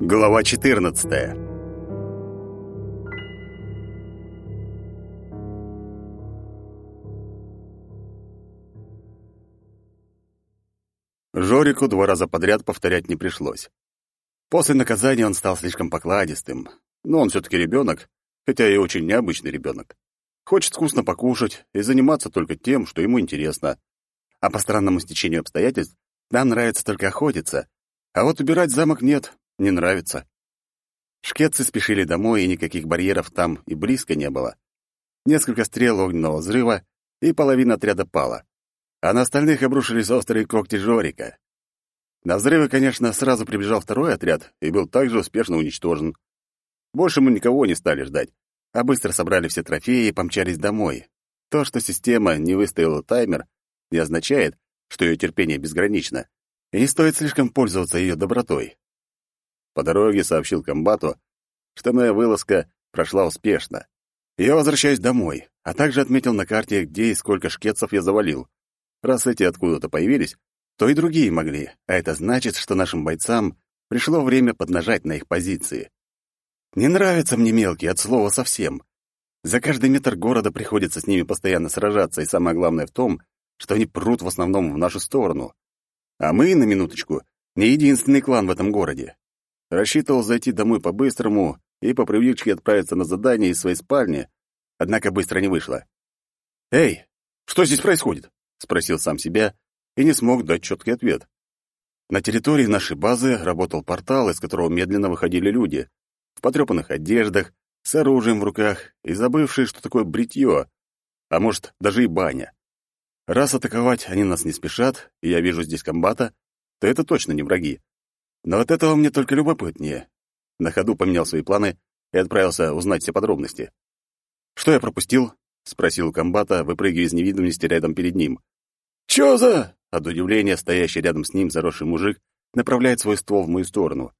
Глава 14. Жорику два раза подряд повторять не пришлось. После наказания он стал слишком покладистым, но он все-таки ребенок, хотя и очень необычный ребенок. Хочет вкусно покушать и заниматься только тем, что ему интересно. А по странному стечению обстоятельств нам нравится только охотиться, а вот убирать замок нет, не нравится. Шкетцы спешили домой, и никаких барьеров там и близко не было. Несколько стрел огненного взрыва, и половина отряда пала. А на остальных обрушились острые когти Жорика. На взрывы, конечно, сразу прибежал второй отряд и был также успешно уничтожен. Больше мы никого не стали ждать, а быстро собрали все трофеи и помчались домой. То, что система не выставила таймер, не означает, что ее терпение безгранично, и не стоит слишком пользоваться ее добротой. По дороге сообщил комбату, что моя вылазка прошла успешно. Я возвращаюсь домой, а также отметил на карте, где и сколько шкетцев я завалил. Раз эти откуда-то появились, то и другие могли, а это значит, что нашим бойцам пришло время поднажать на их позиции. Не нравятся мне мелкие, от слова совсем. За каждый метр города приходится с ними постоянно сражаться, и самое главное в том, что они прут в основном в нашу сторону. А мы, на минуточку, не единственный клан в этом городе. Рассчитывал зайти домой по-быстрому и по привычке отправиться на задание из своей спальни, однако быстро не вышло. «Эй, что здесь происходит?» — спросил сам себя и не смог дать четкий ответ. На территории нашей базы работал портал, из которого медленно выходили люди в потрепанных одеждах, с оружием в руках и забывшие, что такое бритье, а может, даже и баня. Раз атаковать они нас не спешат, и я вижу здесь комбата, то это точно не враги. Но от этого мне только любопытнее. На ходу поменял свои планы и отправился узнать все подробности. «Что я пропустил?» — спросил комбата, выпрыгивая из невидимости рядом перед ним. «Чё за...» — от удивления стоящий рядом с ним заросший мужик направляет свой ствол в мою сторону.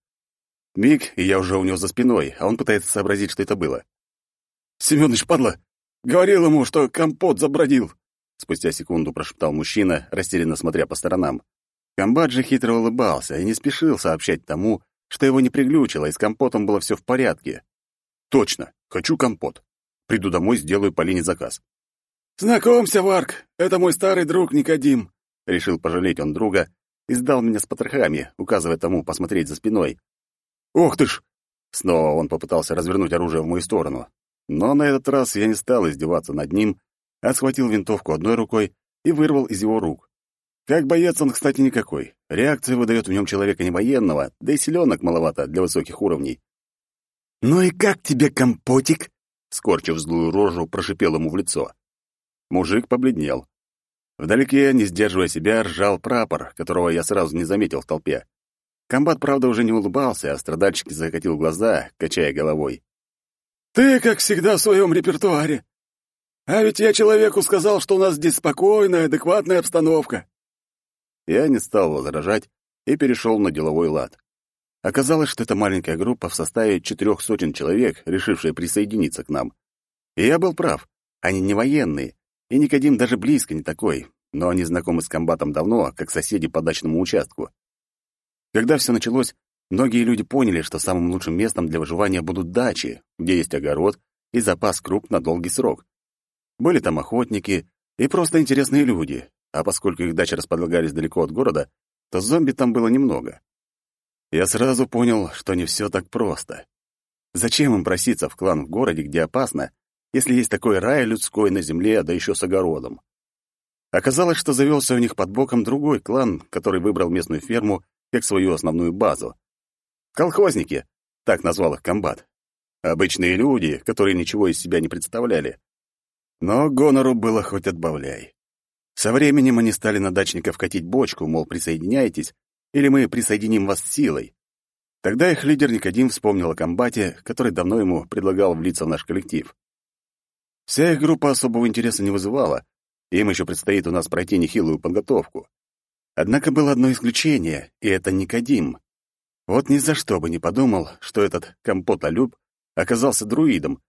Миг, и я уже у него за спиной, а он пытается сообразить, что это было. «Семёныч, падла! Говорил ему, что компот забродил!» Спустя секунду прошептал мужчина, растерянно смотря по сторонам. Комбат же хитро улыбался и не спешил сообщать тому, что его не приглючило, и с компотом было все в порядке. «Точно, хочу компот. Приду домой, сделаю Полине заказ». «Знакомься, Варк, это мой старый друг Никодим», — решил пожалеть он друга и сдал меня с потрохами, указывая тому посмотреть за спиной. «Ох ты ж!» Снова он попытался развернуть оружие в мою сторону. Но на этот раз я не стал издеваться над ним, а схватил винтовку одной рукой и вырвал из его рук. Как боец он, кстати, никакой. Реакция выдает в нем человека не военного, да и селенок маловато для высоких уровней. «Ну и как тебе, компотик?» Скорчив злую рожу, прошипел ему в лицо. Мужик побледнел. Вдалеке, не сдерживая себя, ржал прапор, которого я сразу не заметил в толпе. Комбат, правда, уже не улыбался, а страдальчик закатил глаза, качая головой. «Ты, как всегда, в своем репертуаре. А ведь я человеку сказал, что у нас здесь спокойная, адекватная обстановка. Я не стал возражать и перешел на деловой лад. Оказалось, что это маленькая группа в составе четырех сотен человек, решившая присоединиться к нам. И я был прав. Они не военные, и Никодим даже близко не такой, но они знакомы с комбатом давно, как соседи по дачному участку. Когда все началось, многие люди поняли, что самым лучшим местом для выживания будут дачи, где есть огород и запас круп на долгий срок. Были там охотники и просто интересные люди, а поскольку их дачи располагались далеко от города, то зомби там было немного. Я сразу понял, что не все так просто. Зачем им проситься в клан в городе, где опасно, если есть такой рай людской на земле, да еще с огородом? Оказалось, что завелся у них под боком другой клан, который выбрал местную ферму как свою основную базу. Колхозники, так назвал их комбат. Обычные люди, которые ничего из себя не представляли. Но гонору было хоть отбавляй. Со временем они стали на дачников катить бочку, мол, присоединяйтесь, или мы присоединим вас силой. Тогда их лидер Никодим вспомнил о комбате, который давно ему предлагал влиться в наш коллектив. Вся их группа особого интереса не вызывала, им еще предстоит у нас пройти нехилую подготовку. Однако было одно исключение, и это Никодим. Вот ни за что бы не подумал, что этот компотолюб оказался друидом,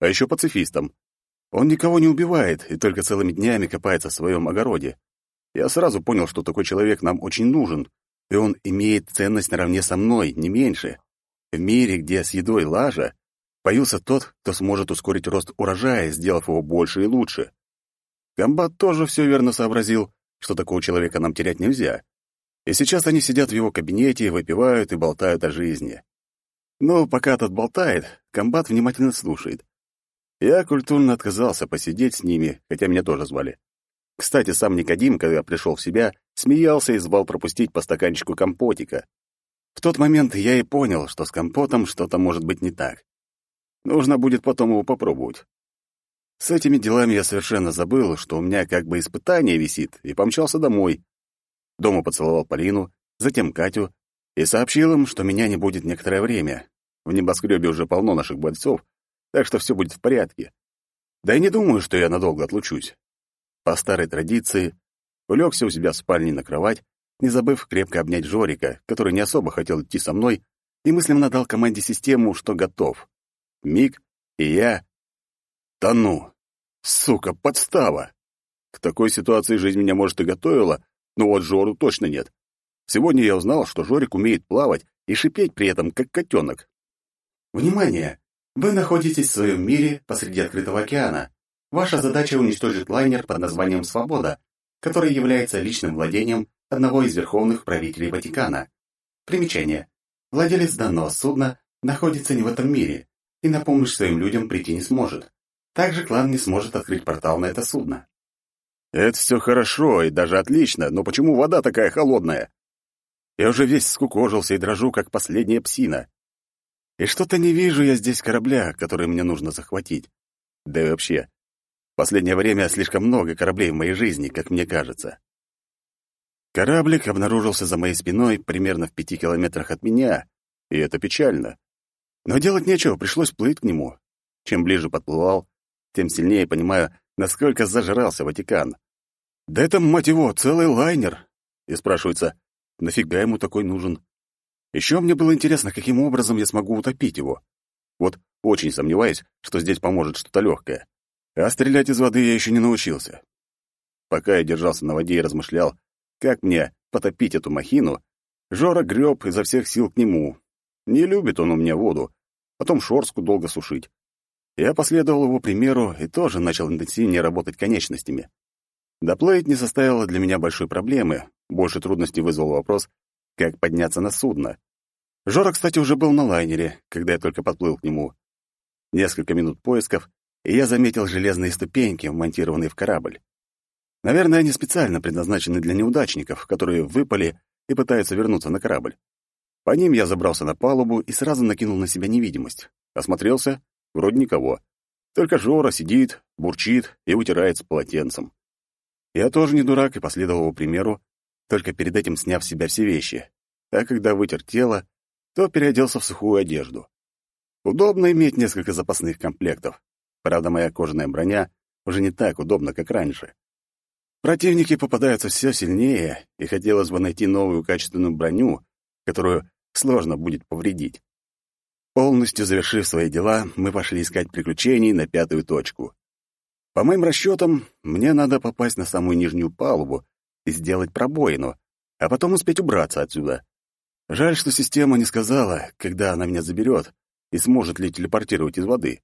а еще пацифистом. Он никого не убивает и только целыми днями копается в своем огороде. Я сразу понял, что такой человек нам очень нужен, и он имеет ценность наравне со мной, не меньше. В мире, где с едой лажа, появился тот, кто сможет ускорить рост урожая, сделав его больше и лучше. Комбат тоже все верно сообразил, что такого человека нам терять нельзя. И сейчас они сидят в его кабинете, выпивают и болтают о жизни. Но пока тот болтает, комбат внимательно слушает. Я культурно отказался посидеть с ними, хотя меня тоже звали. Кстати, сам Никодим, когда пришел в себя, смеялся и звал пропустить по стаканчику компотика. В тот момент я и понял, что с компотом что-то может быть не так. Нужно будет потом его попробовать. С этими делами я совершенно забыл, что у меня как бы испытание висит, и помчался домой. Дома поцеловал Полину, затем Катю, и сообщил им, что меня не будет некоторое время. В небоскребе уже полно наших бойцов, так что все будет в порядке. Да и не думаю, что я надолго отлучусь. По старой традиции, улегся у себя в спальне на кровать, не забыв крепко обнять Жорика, который не особо хотел идти со мной, и мысленно дал команде систему, что готов. Миг, и я да ну! Сука, подстава! К такой ситуации жизнь меня, может, и готовила, но вот Жору точно нет. Сегодня я узнал, что Жорик умеет плавать и шипеть при этом, как котенок. Внимание! Вы находитесь в своем мире посреди открытого океана. Ваша задача уничтожить лайнер под названием «Свобода», который является личным владением одного из верховных правителей Ватикана. Примечание. Владелец данного судна находится не в этом мире и на помощь своим людям прийти не сможет. Также клан не сможет открыть портал на это судно. Это все хорошо и даже отлично, но почему вода такая холодная? Я уже весь скукожился и дрожу, как последняя псина. И что-то не вижу я здесь корабля, который мне нужно захватить. Да и вообще, в последнее время слишком много кораблей в моей жизни, как мне кажется. Кораблик обнаружился за моей спиной примерно в пяти километрах от меня, и это печально. Но делать нечего, пришлось плыть к нему. Чем ближе подплывал, тем сильнее понимаю, насколько зажрался Ватикан. Да это, мать его, целый лайнер. И спрашивается, нафига ему такой нужен? Еще мне было интересно, каким образом я смогу утопить его. Вот очень сомневаюсь, что здесь поможет что-то легкое. А стрелять из воды я еще не научился. Пока я держался на воде и размышлял, как мне потопить эту махину, Жора греб изо всех сил к нему. Не любит он у меня воду, потом шорстку долго сушить. Я последовал его примеру и тоже начал интенсивнее работать конечностями. Доплыть не составило для меня большой проблемы. Больше трудностей вызвал вопрос, как подняться на судно. Жора, кстати, уже был на лайнере, когда я только подплыл к нему. Несколько минут поисков, и я заметил железные ступеньки, вмонтированные в корабль. Наверное, они специально предназначены для неудачников, которые выпали и пытаются вернуться на корабль. По ним я забрался на палубу и сразу накинул на себя невидимость. Осмотрелся Вроде никого. Только Жора сидит, бурчит и утирается полотенцем. Я тоже не дурак и последовал его примеру, только перед этим сняв с себя все вещи. А когда вытер тело, то переоделся в сухую одежду. Удобно иметь несколько запасных комплектов. Правда, моя кожаная броня уже не так удобна, как раньше. Противники попадаются все сильнее, и хотелось бы найти новую качественную броню, которую сложно будет повредить. Полностью завершив свои дела, мы пошли искать приключений на пятую точку. По моим расчетам, мне надо попасть на самую нижнюю палубу и сделать пробоину, а потом успеть убраться отсюда. Жаль, что система не сказала, когда она меня заберет и сможет ли телепортировать из воды.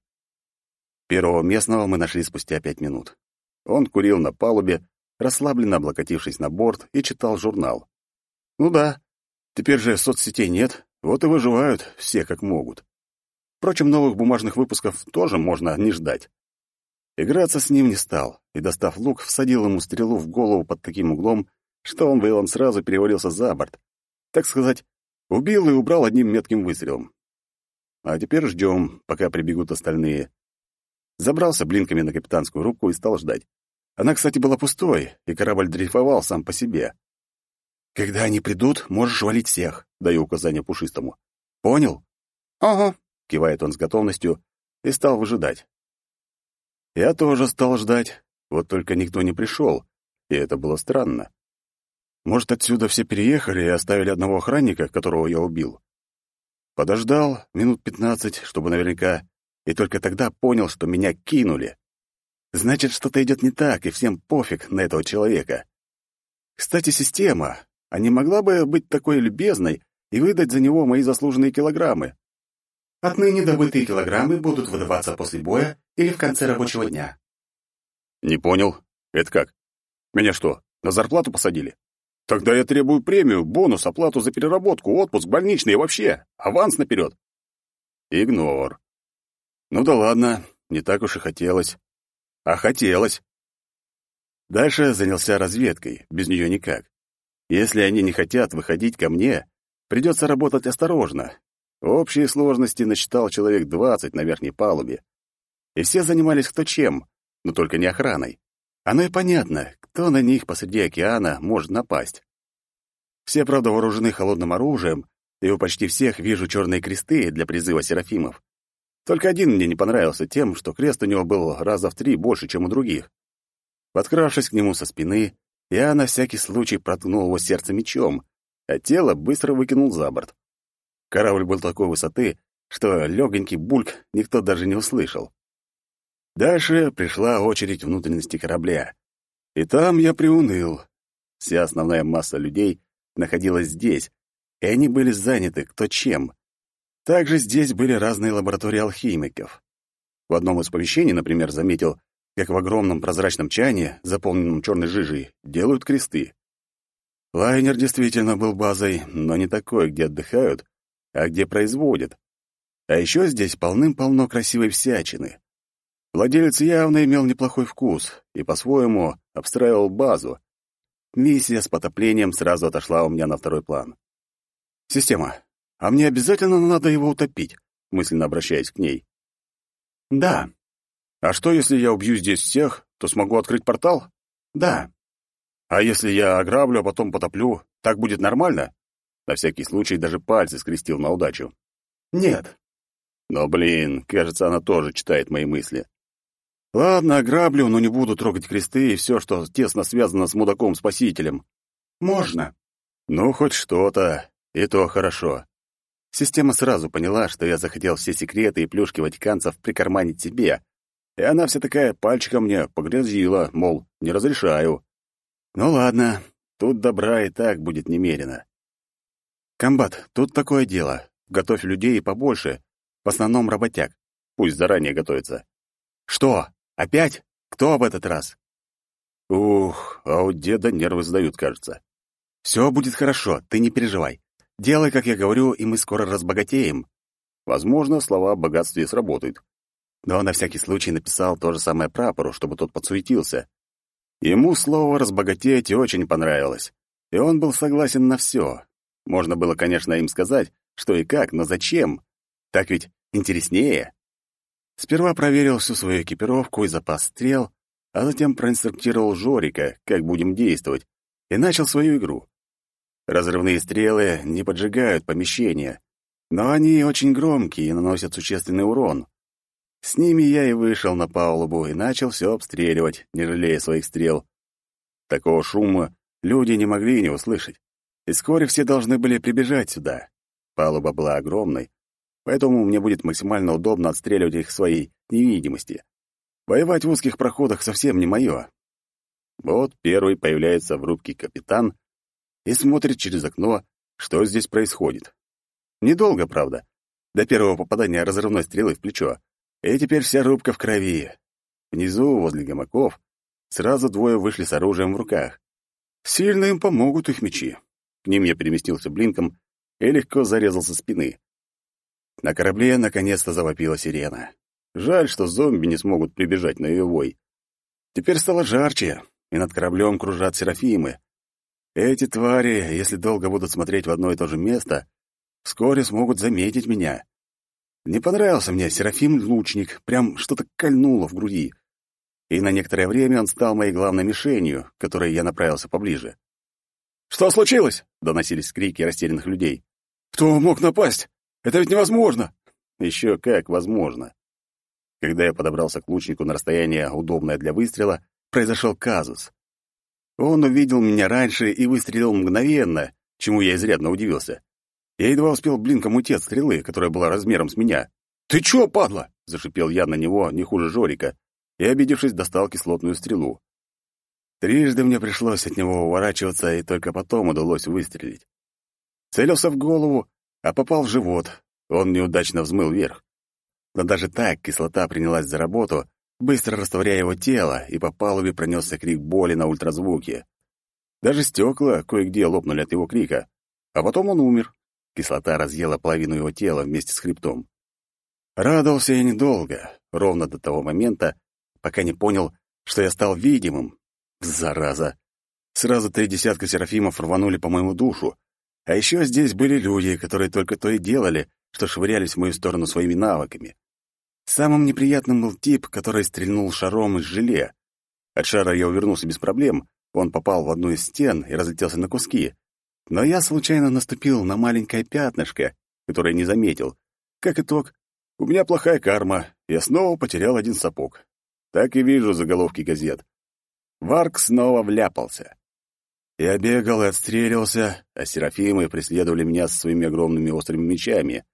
Первого местного мы нашли спустя пять минут. Он курил на палубе, расслабленно облокотившись на борт, и читал журнал. Ну да, теперь же соцсетей нет, вот и выживают все как могут. Впрочем, новых бумажных выпусков тоже можно не ждать. Играться с ним не стал, и, достав лук, всадил ему стрелу в голову под таким углом, что он Вейлон сразу перевалился за борт. Так сказать, убил и убрал одним метким выстрелом. А теперь ждем, пока прибегут остальные. Забрался блинками на капитанскую рубку и стал ждать. Она, кстати, была пустой, и корабль дрейфовал сам по себе. «Когда они придут, можешь валить всех», — даю указание Пушистому. «Понял?» «Ага», — кивает он с готовностью и стал выжидать. Я тоже стал ждать, вот только никто не пришел, и это было странно. Может, отсюда все переехали и оставили одного охранника, которого я убил? Подождал минут пятнадцать, чтобы наверняка, и только тогда понял, что меня кинули. Значит, что-то идет не так, и всем пофиг на этого человека. Кстати, система, а не могла бы быть такой любезной и выдать за него мои заслуженные килограммы? Отныне добытые килограммы будут выдаваться после боя или в конце рабочего дня. Не понял. Это как? Меня что, на зарплату посадили? Тогда я требую премию, бонус, оплату за переработку, отпуск, больничный и вообще аванс наперед. Игнор. Ну да ладно, не так уж и хотелось. А хотелось. Дальше занялся разведкой, без нее никак. Если они не хотят выходить ко мне, придется работать осторожно. Общие сложности насчитал человек двадцать на верхней палубе. И все занимались кто чем, но только не охраной. Оно и понятно, кто на них посреди океана может напасть. Все, правда, вооружены холодным оружием, и у почти всех вижу черные кресты для призыва серафимов. Только один мне не понравился тем, что крест у него был раза в три больше, чем у других. Подкравшись к нему со спины, я на всякий случай проткнул его сердце мечом, а тело быстро выкинул за борт. Корабль был такой высоты, что легонький бульк никто даже не услышал. Дальше пришла очередь внутренности корабля. И там я приуныл. Вся основная масса людей находилась здесь, и они были заняты кто чем. Также здесь были разные лаборатории алхимиков. В одном из помещений, например, заметил, как в огромном прозрачном чане, заполненном черной жижей, делают кресты. Лайнер действительно был базой, но не такой, где отдыхают, а где производят. А еще здесь полным-полно красивой всячины. Владелец явно имел неплохой вкус и по-своему обстраивал базу. Миссия с потоплением сразу отошла у меня на второй план. «Система, а мне обязательно надо его утопить?» мысленно обращаясь к ней. «Да». «А что, если я убью здесь всех, то смогу открыть портал?» «Да». «А если я ограблю, а потом потоплю, так будет нормально?» На всякий случай даже пальцы скрестил на удачу. «Нет». Но, блин, кажется, она тоже читает мои мысли. Ладно, ограблю, но не буду трогать кресты и все, что тесно связано с мудаком-спасителем. Можно. Ну, хоть что-то. И то хорошо. Система сразу поняла, что я захотел все секреты и плюшки ватиканцев прикарманить себе. И она вся такая пальчиком мне погрозила, мол, не разрешаю. Ну ладно, тут добра и так будет немерено. Комбат, тут такое дело. Готовь людей побольше, в основном работяг. Пусть заранее готовятся. Что? Опять? Кто в этот раз? Ух, а у деда нервы сдают, кажется. Все будет хорошо, ты не переживай. Делай, как я говорю, и мы скоро разбогатеем. Возможно, слова о богатстве сработают. Но на всякий случай написал то же самое прапору, чтобы тот подсуетился. Ему слово «разбогатеть» очень понравилось, и он был согласен на все. Можно было, конечно, им сказать, что и как, но зачем? Так ведь интереснее. Сперва проверил всю свою экипировку и запас стрел, а затем проинструктировал Жорика, как будем действовать, и начал свою игру. Разрывные стрелы не поджигают помещения, но они очень громкие и наносят существенный урон. С ними я и вышел на палубу и начал все обстреливать, не жалея своих стрел. Такого шума люди не могли не услышать, и вскоре все должны были прибежать сюда. Палуба была огромной, поэтому мне будет максимально удобно отстреливать их своей невидимости. Воевать в узких проходах совсем не мое. Вот первый появляется в рубке капитан и смотрит через окно, что здесь происходит. Недолго, правда, до первого попадания разрывной стрелы в плечо, и теперь вся рубка в крови. Внизу, возле гамаков, сразу двое вышли с оружием в руках. Сильно им помогут их мечи. К ним я переместился блинком и легко зарезал со спины. На корабле наконец-то завопила сирена. Жаль, что зомби не смогут прибежать на ее вой. Теперь стало жарче, и над кораблем кружат серафимы. Эти твари, если долго будут смотреть в одно и то же место, вскоре смогут заметить меня. Не понравился мне серафим-лучник, прям что-то кольнуло в груди. И на некоторое время он стал моей главной мишенью, к которой я направился поближе. «Что случилось?» — доносились крики растерянных людей. «Кто мог напасть?» Это ведь невозможно!» «Еще как возможно!» Когда я подобрался к лучнику на расстояние, удобное для выстрела, произошел казус. Он увидел меня раньше и выстрелил мгновенно, чему я изрядно удивился. Я едва успел блинком уйти от стрелы, которая была размером с меня. «Ты чё, падла?» — зашипел я на него, не хуже Жорика, и, обидевшись, достал кислотную стрелу. Трижды мне пришлось от него уворачиваться, и только потом удалось выстрелить. Целился в голову, а попал в живот. Он неудачно взмыл вверх. Но даже так кислота принялась за работу, быстро растворяя его тело, и по палубе пронесся крик боли на ультразвуке. Даже стекла кое-где лопнули от его крика. А потом он умер. Кислота разъела половину его тела вместе с хребтом. Радовался я недолго, ровно до того момента, пока не понял, что я стал видимым. Зараза! Сразу три десятка серафимов рванули по моему душу. А еще здесь были люди, которые только то и делали, что швырялись в мою сторону своими навыками. Самым неприятным был тип, который стрельнул шаром из желе. От шара я увернулся без проблем, он попал в одну из стен и разлетелся на куски. Но я случайно наступил на маленькое пятнышко, которое не заметил. Как итог, у меня плохая карма, я снова потерял один сапог. Так и вижу заголовки газет. Варк снова вляпался. Я бегал и отстреливался, а серафимы преследовали меня со своими огромными острыми мечами.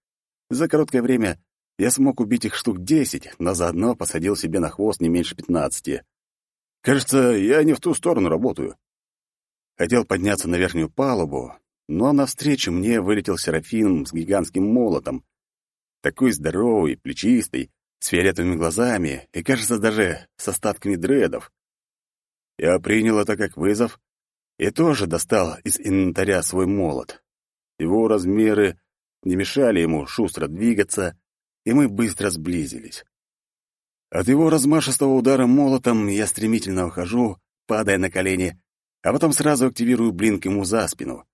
За короткое время я смог убить их штук десять, но заодно посадил себе на хвост не меньше пятнадцати. Кажется, я не в ту сторону работаю. Хотел подняться на верхнюю палубу, но навстречу мне вылетел Серафим с гигантским молотом. Такой здоровый, плечистый, с фиолетовыми глазами и, кажется, даже с остатками дредов. Я принял это как вызов и тоже достал из инвентаря свой молот. Его размеры не мешали ему шустро двигаться, и мы быстро сблизились. От его размашистого удара молотом я стремительно ухожу, падая на колени, а потом сразу активирую блинк ему за спину.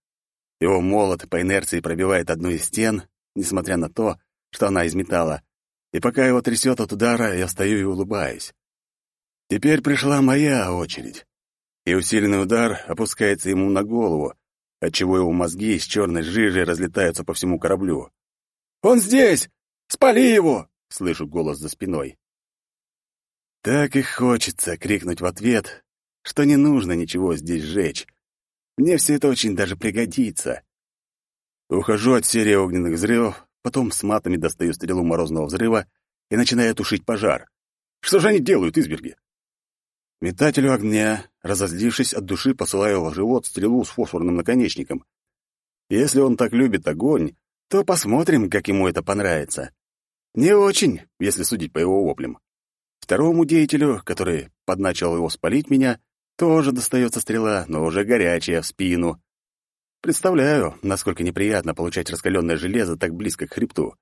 Его молот по инерции пробивает одну из стен, несмотря на то, что она из металла, и пока его трясет от удара, я стою и улыбаюсь. Теперь пришла моя очередь, и усиленный удар опускается ему на голову, отчего его мозги с черной жижей разлетаются по всему кораблю. «Он здесь! Спали его!» — слышу голос за спиной. Так и хочется крикнуть в ответ, что не нужно ничего здесь сжечь. Мне все это очень даже пригодится. Ухожу от серии огненных взрывов, потом с матами достаю стрелу морозного взрыва и начинаю тушить пожар. Что же они делают, изверги? Метателю огня, разозлившись от души, посылаю в живот стрелу с фосфорным наконечником. Если он так любит огонь, то посмотрим, как ему это понравится. Не очень, если судить по его воплям. Второму деятелю, который подначил его спалить меня, тоже достается стрела, но уже горячая, в спину. Представляю, насколько неприятно получать раскаленное железо так близко к хребту.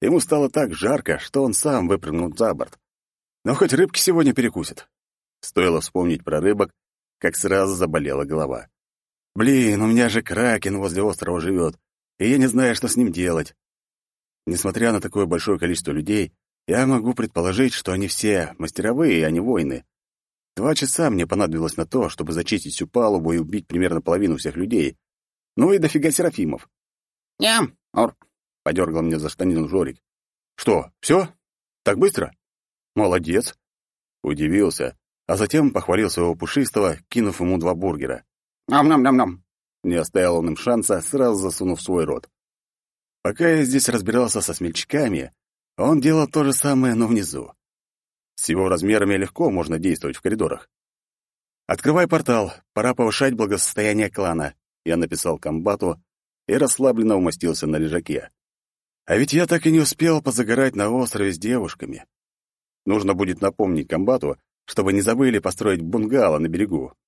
Ему стало так жарко, что он сам выпрыгнул за борт. Но хоть рыбки сегодня перекусят. Стоило вспомнить про рыбок, как сразу заболела голова. Блин, у меня же кракен возле острова живет, и я не знаю, что с ним делать. Несмотря на такое большое количество людей, я могу предположить, что они все мастеровые, а не воины. Два часа мне понадобилось на то, чтобы зачистить всю палубу и убить примерно половину всех людей. Ну и дофига серафимов. «Ням! Ор!» — подергал мне за штанину Жорик. «Что, все? Так быстро?» «Молодец!» Удивился, а затем похвалил своего пушистого, кинув ему два бургера. «Нам-нам-нам-нам!» Не оставил он им шанса, сразу засунув свой рот. Пока я здесь разбирался со смельчаками, он делал то же самое, но внизу. С его размерами легко можно действовать в коридорах. «Открывай портал, пора повышать благосостояние клана», я написал комбату и расслабленно умостился на лежаке. А ведь я так и не успел позагорать на острове с девушками. Нужно будет напомнить комбату, чтобы не забыли построить бунгало на берегу.